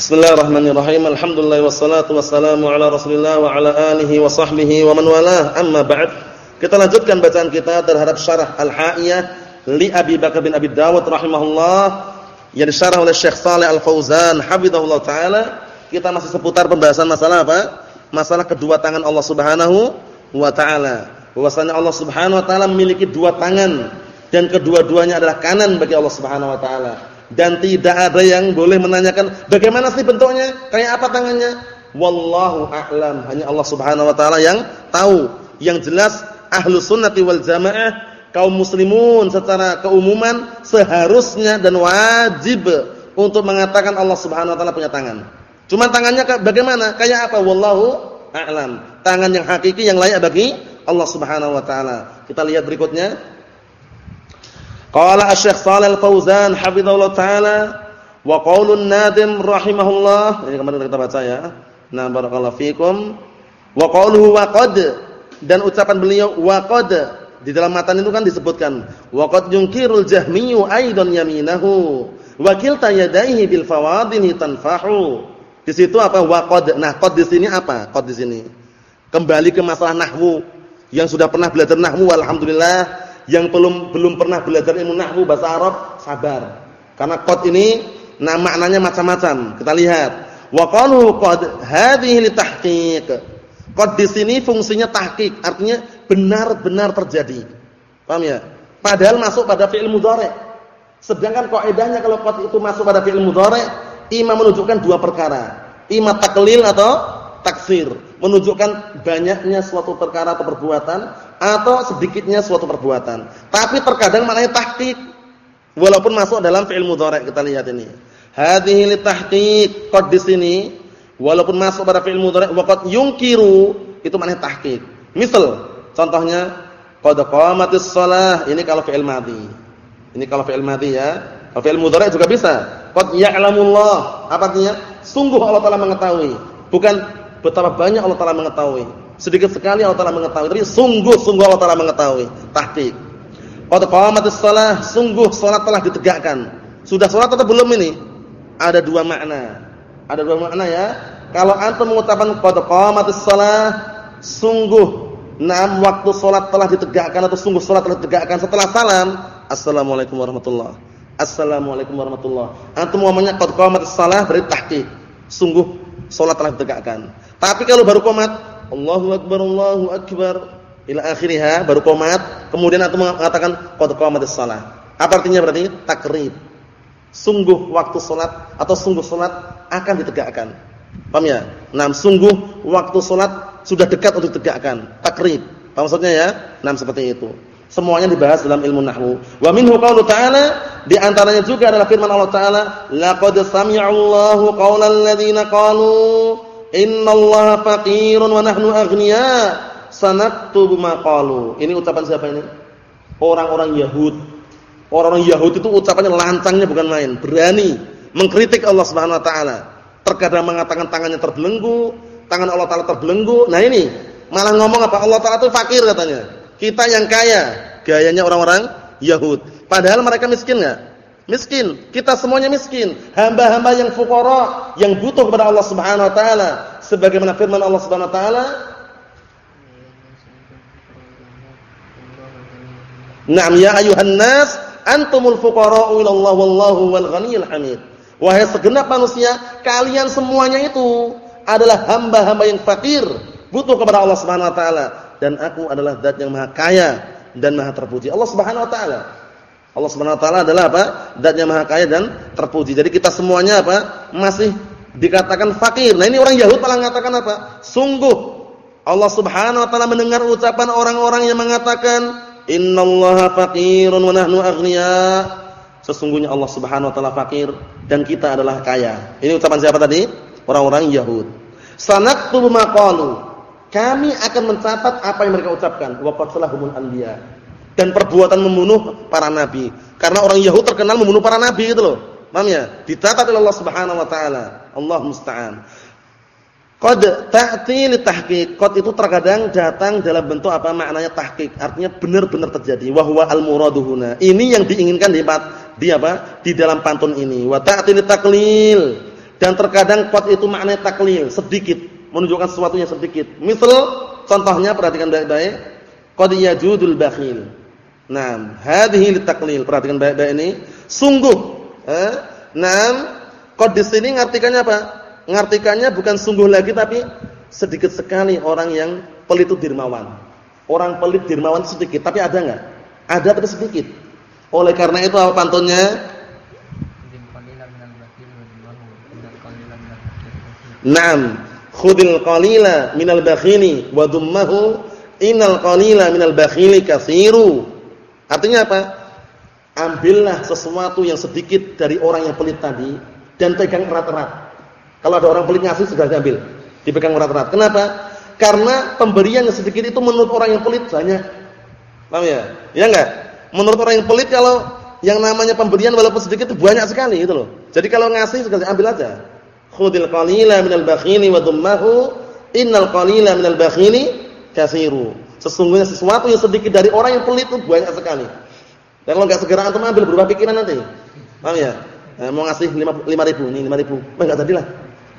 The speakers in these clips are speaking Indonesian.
Bismillahirrahmanirrahim. Alhamdulillah wassalatu wassalamu ala Rasulillah wa ala alihi wa sahbihi wa man walah. Amma ba'd. Kita lanjutkan bacaan kita terhadap syarah Al-Ha'iyah li Abi Bakar bin Abi Dawud rahimahullah yang disyarah oleh Syekh Saleh Al-Fauzan hafizahullah taala. Kita masih seputar pembahasan masalah apa? Masalah kedua tangan Allah Subhanahu wa taala. Bahwasanya Allah Subhanahu wa taala memiliki dua tangan dan kedua-duanya adalah kanan bagi Allah Subhanahu wa taala dan tidak ada yang boleh menanyakan bagaimana sih bentuknya, kayak apa tangannya. Wallahu a'lam. Hanya Allah Subhanahu wa taala yang tahu. Yang jelas ahlu sunnati wal jamaah kaum muslimun secara keumuman seharusnya dan wajib untuk mengatakan Allah Subhanahu wa taala punya tangan. Cuma tangannya bagaimana? Kayak apa? Wallahu a'lam. Tangan yang hakiki yang layak bagi Allah Subhanahu wa taala. Kita lihat berikutnya. Qala Asy-Syaikh Shalal Fauzan hafizallahu taala wa qaulun nadim rahimahullah. Ini kemarin kita baca ya. Nah, barakallahu fikum. Wa qauluhu wa qad dan ucapan beliau wa qad di dalam matan itu kan disebutkan wa qad yunkirul jahmiyyu aidan yaminahu wa kilta yadayhi bil fawadini tanfahu. Di situ apa wa qad. Nah, qad di sini apa? Qad di sini. Kembali ke masalah nahwu. Yang sudah pernah belajar nahwu alhamdulillah yang belum belum pernah belajar ilmu nahwu bahasa Arab, sabar. Karena qad ini nah maknanya macam-macam. Kita lihat. Wa qalu qad hadhihi li tahqiq. Qad di sini fungsinya tahqiq, artinya benar-benar terjadi. Paham ya? Padahal masuk pada fi'il mudhari'. Sedangkan kaidahnya kalau qad itu masuk pada fi'il mudhari', imam menunjukkan dua perkara. Ima taklil atau taksir, menunjukkan banyaknya suatu perkara atau perbuatan atau sedikitnya suatu perbuatan. Tapi terkadang maknanya tahqiq. Walaupun masuk dalam fi'il mudhari' kita lihat ini. Hadhihi li tahqiq qad di sini walaupun masuk pada fi'il mudhari' wa qad yungkiru itu maknanya tahqiq. Misal contohnya qad qamatis shalah ini kalau fi'il madhi. Ini kalau fi'il madhi ya. Kalau fi'il mudhari' juga bisa. Qad ya'lamullah. Apa artinya? Sungguh Allah Taala mengetahui. Bukan betapa banyak Allah Taala mengetahui. Sedikit sekali Allah Taala mengetahui. Tapi sungguh-sungguh Allah Taala mengetahui. Tahqiq. Qad qamatis shalah, sungguh salat telah ditegakkan. Sudah salat atau belum ini? Ada dua makna. Ada dua makna ya. Kalau antum mengucapkan qad qamatis shalah, sungguh Naam waktu salat telah ditegakkan atau sungguh salat telah ditegakkan setelah salam, assalamualaikum warahmatullah. Assalamualaikum warahmatullah. Antum ngomongnya qad qamatis shalah berarti tahqiq. Sungguh salat telah ditegakkan. Tapi kalau baru qomat Allahu akbar Allahu akbar ila akhirnya baru qomat kemudian antum mengatakan qad qamatis shalah apa artinya berarti? Takrib. Sungguh waktu salat atau sungguh salat akan ditegakkan. Paham ya? Nah sungguh waktu salat sudah dekat untuk ditegakkan. Takrib. Paham maksudnya ya? Nah seperti itu. Semuanya dibahas dalam ilmu nahwu. Wa minhu qaulu ta'ala di antaranya juga adalah firman Allah taala laqad sami'a Allahu qaulal ladzina qalu Innallaha faqirun wa nahnu aghnia. Sanaktubu ma qalu. Ini ucapan siapa ini? Orang-orang Yahud. Orang-orang Yahud itu ucapannya lancangnya bukan main, berani mengkritik Allah Subhanahu wa taala. Terkadang mengatakan tangannya terbelenggu, tangan Allah taala terbelenggu. Nah ini malah ngomong apa? Allah taala itu fakir katanya. Kita yang kaya, gayanya orang-orang Yahud. Padahal mereka miskin enggak? Miskin. Kita semuanya miskin. Hamba-hamba yang fuqara, yang butuh kepada Allah Subhanahu wa taala. Sebagaimana firman Allah Subhanahu wa taala, "Na'am ya ayuhan nas, antumul fuqara'u ila Allah wallahu wal hamid." Wahai segenap manusia, kalian semuanya itu adalah hamba-hamba yang fakir, butuh kepada Allah Subhanahu wa taala dan aku adalah zat yang maha kaya dan maha terpuji. Allah Subhanahu wa taala Allah Subhanahu wa taala adalah apa? Zat yang maha kaya dan terpuji. Jadi kita semuanya apa? Masih dikatakan fakir. Nah, ini orang Yahud malah mengatakan apa? Sungguh Allah Subhanahu wa taala mendengar ucapan orang-orang yang mengatakan innallaha faqirun wa nahnu aghnia. Sesungguhnya Allah Subhanahu wa taala fakir dan kita adalah kaya. Ini ucapan siapa tadi? Orang-orang Yahud. Sanaktubu maqalu. Kami akan mencatat apa yang mereka ucapkan. Wa qatlahumul anbiya dan perbuatan membunuh para nabi. Karena orang Yahudi terkenal membunuh para nabi gitu loh. Paham ya? Dicatat oleh Allah Subhanahu wa taala. Allah musta'an. Qad ta'ti li tahqiq. Qad itu terkadang datang dalam bentuk apa maknanya tahqiq. Artinya benar-benar terjadi. Wa huwa al-muradu huna. Ini yang diinginkan di di apa? Di dalam pantun ini. Wa ta'ti li taklil. Dan terkadang qad itu maknanya taklil, sedikit, menunjukkan sesuatu yang sedikit. Misal contohnya perhatikan baik-baik, qad yajudul bakhil. Nah, hadhihi litaklil. Perhatikan baik-baik ini. Sungguh, eh, nah, qad di sini ngartikannya apa? Ngartikannya bukan sungguh lagi tapi sedikit sekali orang yang pelit itu dermawan. Orang pelit dermawan sedikit, tapi ada enggak? Ada tapi sedikit. Oleh karena itu apa pantunnya? Naam, khudil qalila minal bakhili wa dhummahu innal qalila minal bakhili katsiru. Artinya apa? Ambillah sesuatu yang sedikit dari orang yang pelit tadi dan pegang erat-erat. Kalau ada orang pelit ngasih sudah diambil, dipegang erat-erat. Kenapa? Karena pemberian yang sedikit itu menurut orang yang pelit banyak. Paham ya? Ya enggak? Menurut orang yang pelit kalau yang namanya pemberian walaupun sedikit itu banyak sekali gitu loh. Jadi kalau ngasih sekali ambil aja khudil qalila minal bakhili wa dhummahu innal qalila minal bakhili katsiru. Sesungguhnya sesuatu yang sedikit dari orang yang pelit itu banyak sekali. Dan kalau enggak segera antum ambil berubah pikiran nanti. Paham ya? Nah, mau ngasih 5 ribu, ini 5 ribu. Oh, enggak jadilah.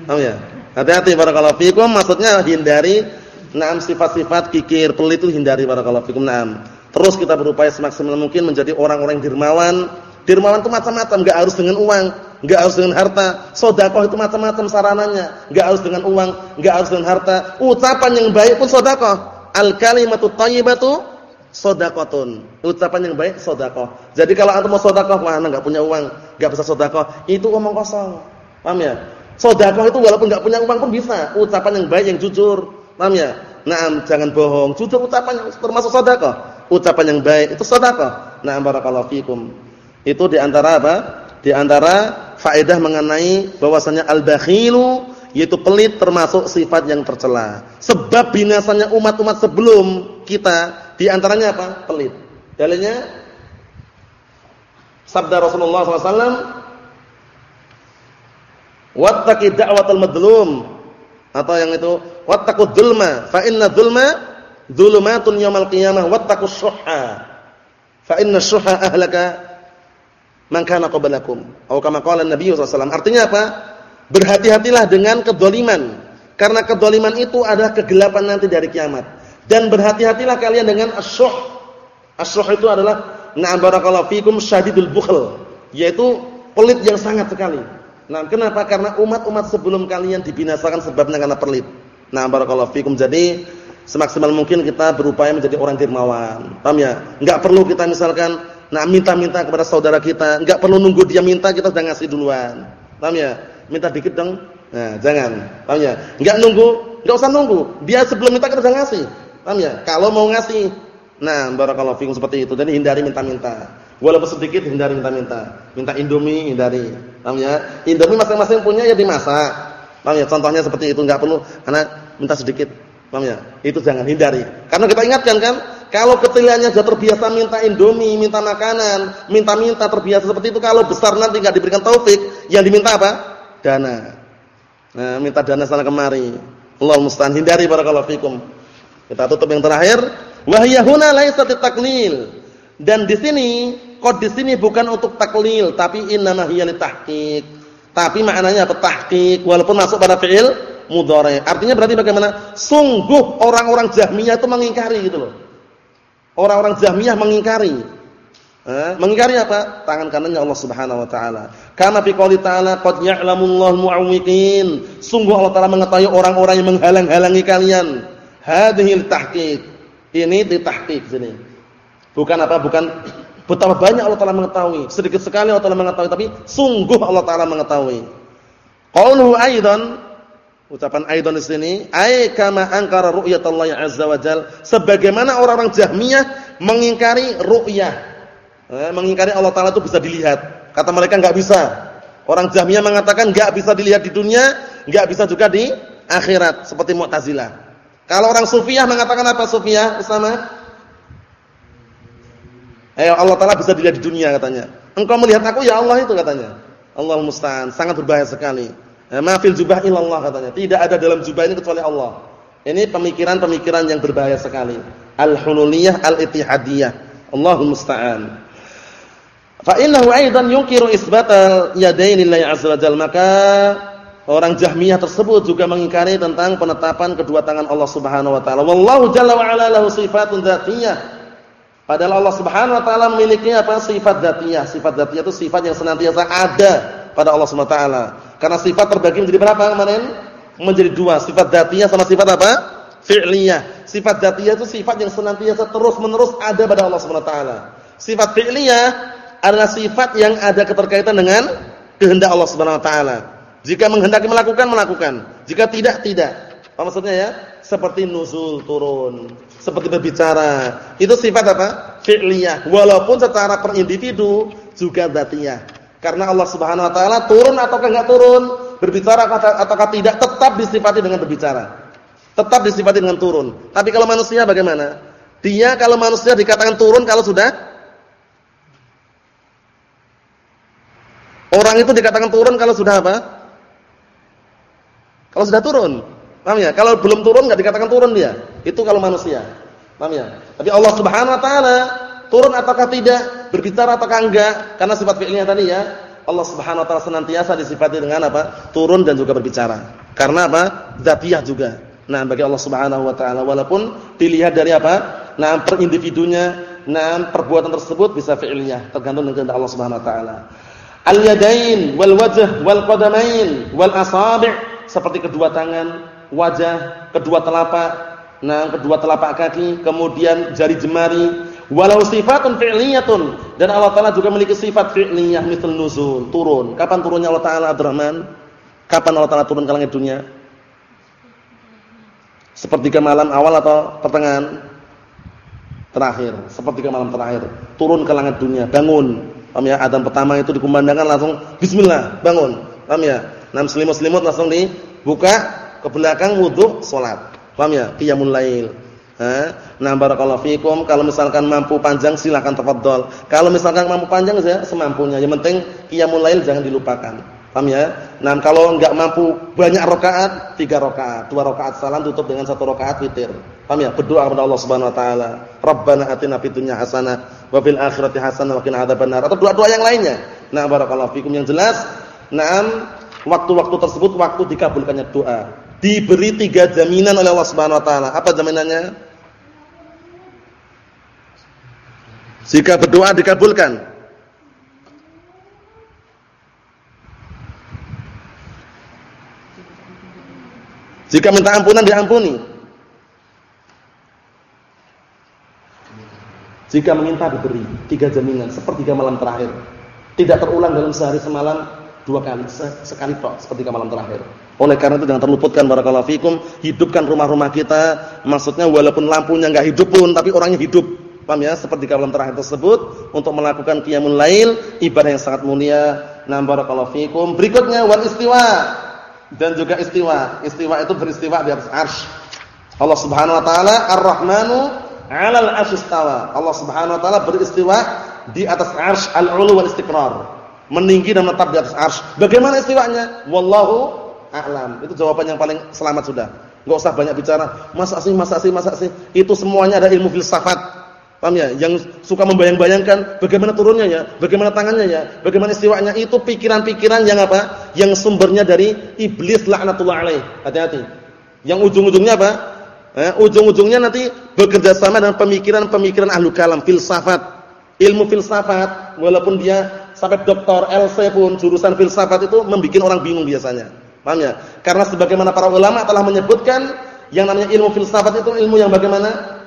Paham ya? Hati-hati barakallahu fikum maksudnya hindari enam sifat-sifat kikir pelit itu hindari barakallahu fikum. Naam. Terus kita berupaya semaksimal mungkin menjadi orang-orang dermawan. Dermawan itu macam-macam, enggak harus dengan uang enggak harus dengan harta. Sedekah itu macam-macam sarananya, enggak harus dengan uang, enggak harus dengan harta. Ucapan yang baik pun sedekah. Al kalimatu thayyibatu sedekahun. Ucapan yang baik sedekah. Jadi kalau antum mau sedekah, wah enggak punya uang, enggak bisa sedekah, itu omong kosong. Paham ya? Sedekah itu walaupun enggak punya uang pun bisa. Ucapan yang baik yang jujur. Paham ya? Naam, jangan bohong. Jujur ucapan termasuk sedekah. Ucapan yang baik itu sedekah. Naam barakallahu fikum. Itu di antara apa? Di antara faedah mengenai bahwasanya al-bakhilu yaitu pelit termasuk sifat yang tercela. Sebab binasanya umat-umat sebelum kita di antaranya apa? Pelit. Dalilnya sabda Rasulullah SAW Wattaqi da'watal madlum atau yang itu wattaqud dzulma fa inna dzulma dzulumatun yaumil qiyamah wattaqus syuhha fa inna syuhha ahlaka man kana qablakum. Atau kama qala Nabi sallallahu Artinya apa? Berhati-hatilah dengan kedoliman. Karena kedoliman itu adalah kegelapan nanti dari kiamat. Dan berhati-hatilah kalian dengan asyuh. Asyuh itu adalah na'am barakallahu fikum syadidul bukhl, yaitu pelit yang sangat sekali. Nah, kenapa? Karena umat-umat sebelum kalian dibinasakan sebabnya karena pelit. Nah, barakallahu fikum. Jadi semaksimal mungkin kita berupaya menjadi orang dermawan. Paham ya? Enggak perlu kita misalkan Nah, minta-minta kepada saudara kita, enggak perlu nunggu dia minta, kita sudah ngasih duluan. Paham ya? Minta dikit dong. Nah, jangan. Paham ya? Enggak nunggu, enggak usah nunggu. Dia sebelum minta kita ngasih. Paham ya? Kalau mau ngasih. Nah, barakallahu fikum seperti itu. Jadi hindari minta-minta. Walaupun sedikit hindari minta-minta. Minta Indomie hindari. Paham ya? Indomie masing-masing punya ya dimasak. Paham ya? Contohnya seperti itu, enggak perlu karena minta sedikit. Paham ya? Itu jangan hindari. Karena kita ingatkan kan, kalau kecilnya sudah terbiasa minta indomie, minta makanan, minta-minta terbiasa seperti itu, kalau besar nanti enggak diberikan taufik, yang diminta apa? Dana. Nah, minta dana sana kemari. Allah musta'an hindari barakallahu fikum. Kita tutup yang terakhir, wahyahuna laysat taklil. Dan di sini, kod di sini bukan untuk taklil, tapi innama hiya litahqiq. Tapi maknanya apa? Tahqiq walaupun masuk pada fi'il mudhari. Artinya berarti bagaimana? Sungguh orang-orang Jahmiyah itu mengingkari gitu loh. Orang-orang Jahmiyah mengingkari. Eh, mengingkari apa? Tangan kanannya Allah Subhanahu wa taala. Karena fi qouli ta'ala qad ya'lamullahu mu'awwiqin. Sungguh Allah taala mengetahui orang-orang yang menghalang-halangi kalian. Hadhil tahqiq. Ini ditahqiq sini. Bukan apa? Bukan betapa banyak Allah taala mengetahui. Sedikit sekali Allah taala mengetahui, tapi sungguh Allah taala mengetahui. Qauluhu aidan Ucapan aidon di sini, ai kama angkara ru'yatallahi azza wajal, sebagaimana orang-orang Jahmiyah mengingkari ru'yah. Eh, mengingkari Allah taala itu bisa dilihat. Kata mereka enggak bisa. Orang Jahmiyah mengatakan enggak bisa dilihat di dunia, enggak bisa juga di akhirat seperti Mu'tazilah. Kalau orang Sufiyah mengatakan apa Sufiyah? Usama? Eh Allah taala bisa dilihat di dunia katanya. Engkau melihat aku ya Allah itu katanya. Allah musta'an, sangat berbahaya sekali. Eh, ma fil jubah illallah katanya. Tidak ada dalam jubah ini kecuali Allah. Ini pemikiran-pemikiran yang berbahaya sekali. Al-hululiyah al-ittihadiyah. Allahul musta'an. Fa innahu aidan yunkiru isbatal yadaini lillahi azza wajalla. Maka orang Jahmiyah tersebut juga mengingkari tentang penetapan kedua tangan Allah Subhanahu wa taala. Wallahu jalla wa ala lahu sifatun dzatiyah. Padahal Allah Subhanahu wa taala memiliki apa? sifat dzatiyah. Sifat dzatiyah itu sifat yang senantiasa ada pada Allah Subhanahu wa taala. Karena sifat terbagi menjadi berapa kemarin? Menjadi dua, sifat dzatiyah sama sifat apa? fi'liyah. Sifat dzatiyah itu sifat yang senantiasa terus-menerus ada pada Allah Subhanahu wa taala. Sifat fi'liyah adalah sifat yang ada keterkaitan dengan kehendak Allah Subhanahu wa taala. Jika menghendaki melakukan, melakukan. Jika tidak, tidak. Apa maksudnya ya? Seperti nuzul turun, seperti berbicara. Itu sifat apa? Fi'liyah. Walaupun secara per individu juga dzatiyah. Karena Allah Subhanahu wa taala turun ataukah enggak turun, berbicara ataukah tidak tetap disifati dengan berbicara. Tetap disifati dengan turun. Tapi kalau manusia bagaimana? Dia kalau manusia dikatakan turun kalau sudah Orang itu dikatakan turun kalau sudah apa? Kalau sudah turun. Paham ya? Kalau belum turun enggak dikatakan turun dia. Itu kalau manusia. Paham ya? Tapi Allah Subhanahu wa taala turun ataukah tidak, berbicara ataukah enggak? Karena sifat fi'ilnya tadi ya, Allah Subhanahu wa taala senantiasa disifati dengan apa? Turun dan juga berbicara. Karena apa? Dzatiyah juga. Nah, bagi Allah Subhanahu wa taala walaupun dilihat dari apa? Nah, per individunya, nah perbuatan tersebut bisa fi'ilnya, tergantung dengan Allah Subhanahu wa taala. Al-yadain wal wajh wal qadamain wal asabi' seperti kedua tangan, wajah, kedua telapak, nah kedua telapak kaki, kemudian jari jemari. Walau sifatun fi'liyatun dan Allah Taala juga memiliki sifat fi'liyah misal nuzul, turun. Kapan turunnya Allah Taala Abdurrahman? Kapan Allah Taala turun ke langit dunia? Sepertiga malam awal atau pertengahan? Terakhir, sepertiga malam terakhir. Turun ke langit dunia, bangun. Paham ya? Adzan pertama itu dikumandangkan langsung bismillah, bangun. Paham ya? Nam selimut-selimut langsung dibuka ke belakang wudu salat. Paham ya? Qiyamul lail. Nah, barakallahu fikum. Kalau misalkan mampu panjang silakan tafadhol. Kalau misalkan mampu panjang ya semampunya. Yang penting qiyamul lail jangan dilupakan. Paham ya? Nah, kalau enggak mampu banyak rakaat, tiga rakaat, dua rakaat salam tutup dengan satu rakaat witir. Paham ya? Berdoa kepada Allah Subhanahu wa taala. Rabbana atina fid dunya hasanah wa fil akhirati hasanah wa adzabannar. Atau doa-doa yang lainnya. Nah, barakallahu fikum yang jelas, na'am waktu-waktu tersebut waktu dikabulkannya doa. Diberi tiga jaminan oleh Allah Subhanahu wa taala. Apa jaminannya? Jika berdoa dikabulkan. Jika minta ampunan diampuni. Jika meminta diberi tiga jaminan sepertiga malam terakhir. Tidak terulang dalam sehari semalam dua kali sekali tok seperti malam terakhir. Oleh karena itu jangan terluputkan barakallahu fikum, hidupkan rumah-rumah kita. Maksudnya walaupun lampunya enggak hidup pun tapi orangnya hidup. Paham ya? Seperti malam terakhir tersebut untuk melakukan qiyamul lail, ibadah yang sangat mulia. Nah, barakallahu fikum. Berikutnya wal istiwa. Dan juga istiwa. Istiwa itu beristiwa di atas arsy. Allah Subhanahu wa taala Ar-Rahmanu 'alal 'arsy istawa. Allah Subhanahu wa taala beristiwa di atas arsy al-'ulu wal istiqrar meninggi dan menetap di atas arsy. Bagaimana istiwanya? Wallahu a'lam. Itu jawaban yang paling selamat sudah. Enggak usah banyak bicara, masa sih, masa sih, masa sih. Itu semuanya ada ilmu filsafat. Paham ya? Yang suka membayang-bayangkan bagaimana turunnya ya, bagaimana tangannya ya, bagaimana istiwanya itu pikiran-pikiran yang apa? Yang sumbernya dari iblis laknatullah alaih. Hati-hati. Yang ujung-ujungnya apa? Eh, ujung-ujungnya nanti bekerja sama dengan pemikiran-pemikiran ahlu kalam, filsafat. Ilmu filsafat walaupun dia sampai doktor LC pun jurusan filsafat itu membuat orang bingung biasanya. Paham ya? Karena sebagaimana para ulama telah menyebutkan yang namanya ilmu filsafat itu ilmu yang bagaimana?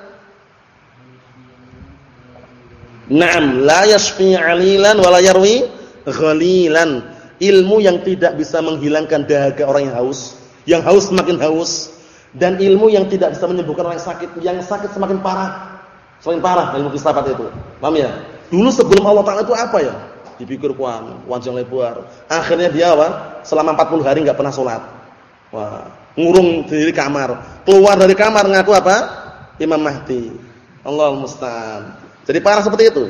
Naam, la yashfi 'alilan wa la yarwi ghalilan. Ilmu yang tidak bisa menghilangkan dahaga orang yang haus, yang haus semakin haus dan ilmu yang tidak bisa menyembuhkan orang yang sakit, yang sakit semakin parah. Semakin parah ilmu filsafat itu. Paham ya? Dulu sebelum Allah Taala itu apa ya? dipikir kuan, wajah lebar. Akhirnya dia apa? Selama 40 hari enggak pernah sholat. Wah, ngurung di kamar. Keluar dari kamar ngaku apa? Imam Mahdi. Allah musta'an. Jadi parah seperti itu.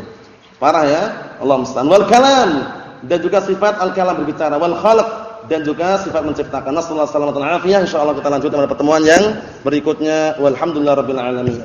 Parah ya? Allah musta'an. Wal kalam dan juga sifat al-kalam berbicara wal khalq dan juga sifat menciptakan. Nasallahu alaihi wasallam. Insyaallah kita lanjutkan pada pertemuan yang berikutnya. Walhamdulillahirabbil alamin.